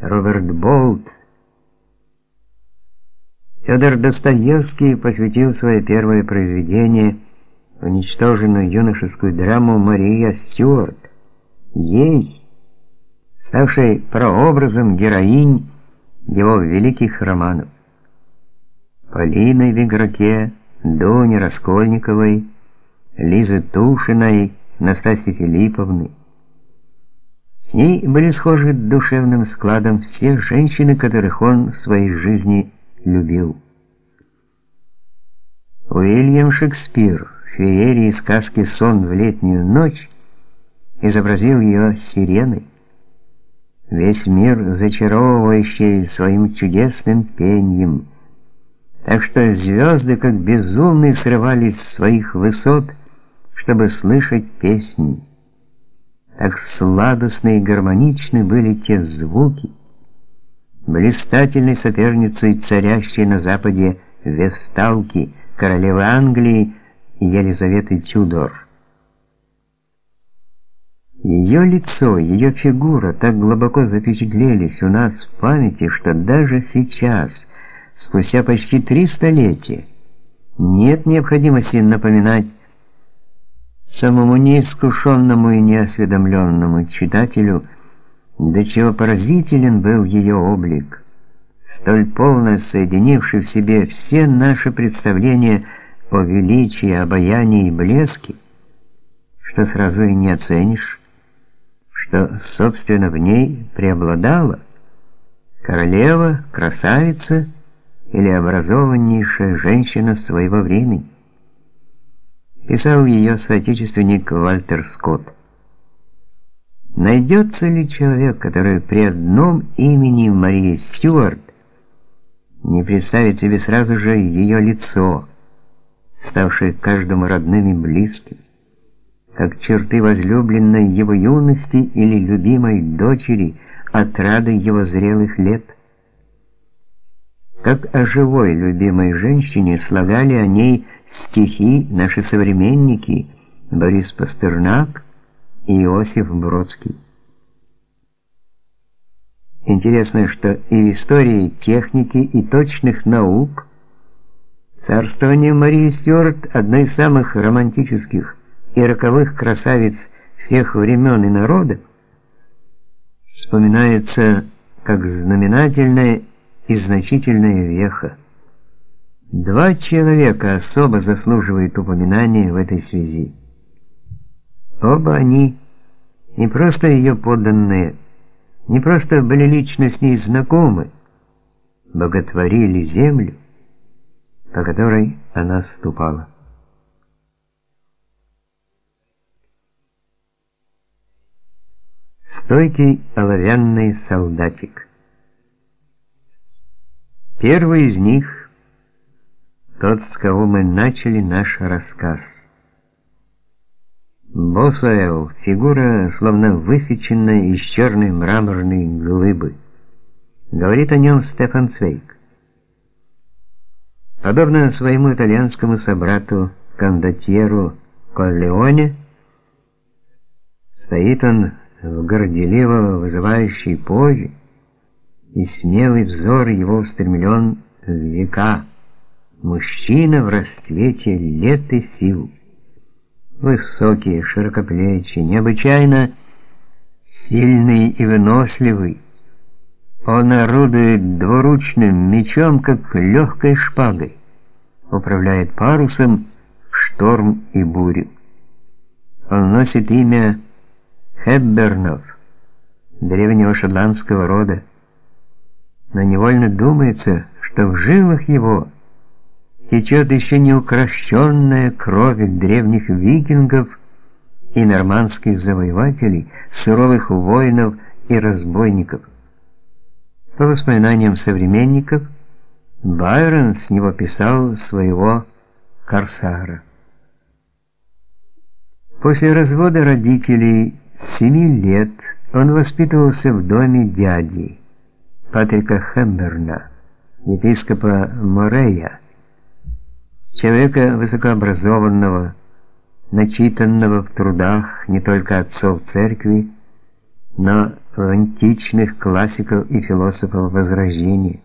Роберт Болт. Федор Достоевский посвятил свое первое произведение, уничтоженную юношескую драму Мария Стюарт, ей, ставшей прообразом героинь его великих романов. Полиной в игроке, Дуни Раскольниковой, Лизы Тушиной, Настасьи Филипповны. С ней были схожи душевным складом все женщины, которых он в своей жизни любил. Уильям Шекспир в феерии сказки «Сон в летнюю ночь» изобразил ее сиреной. Весь мир зачаровывающий своим чудесным пением. Так что звезды, как безумные, срывались с своих высот, чтобы слышать песни. Так сладостны и гармоничны были те звуки, блистательной соперницей царящей на западе Весталки, королевы Англии Елизаветы Тюдор. Ее лицо, ее фигура так глубоко запечатлелись у нас в памяти, что даже сейчас, спустя почти три столетия, нет необходимости напоминать самому неискушенному и неосведомленному читателю, до чего поразителен был ее облик, столь полно соединивший в себе все наши представления о величии, обаянии и блеске, что сразу и не оценишь, что, собственно, в ней преобладала королева, красавица или образованнейшая женщина своего времени писал ее соотечественник Вальтер Скотт. Найдется ли человек, который при одном имени Марии Стюарт не представит себе сразу же ее лицо, ставшее каждому родным и близким, как черты возлюбленной его юности или любимой дочери, отрады его зрелых лет? Как о живой любимой женщине слагали о ней стихи наши современники Борис Пастернак и Иосиф Бродский. Интересно, что и в истории техники и точных наук царствование Марии Стюарт одной из самых романтических и роковых красавиц всех времен и народов вспоминается как знаменательное и значительная веха. Два человека особо заслуживают упоминания в этой связи. Оба они не просто ее подданные, не просто были лично с ней знакомы, боготворили землю, по которой она ступала. Стойкий оловянный солдатик Первый из них тот, с кого мы начали наш рассказ. Босуэлл фигура, словно высеченная из черной мраморной глыбы. Говорит о нем Стефан Цвейк. Подобно своему итальянскому собрату кондотьеру Коллеоне, стоит он в горделиво вызывающей позе, и смелый взор его устремлен в века. Мужчина в расцвете лет и сил. Высокий, широкоплечий, необычайно сильный и выносливый. Он орудует двуручным мечом, как легкой шпагой, управляет парусом в шторм и бурю. Он носит имя Хепбернов, древнего шотландского рода но невольно думается, что в жилах его течет еще не укращенная кровь древних викингов и нормандских завоевателей, суровых воинов и разбойников. По воспоминаниям современников, Байрон с него писал своего корсара. После развода родителей с семи лет он воспитывался в доме дяди. Патрика Хэмберна, епископа Морея, человека высокообразованного, начитанного в трудах не только отцов церкви, но античных классиков и философов Возрождения.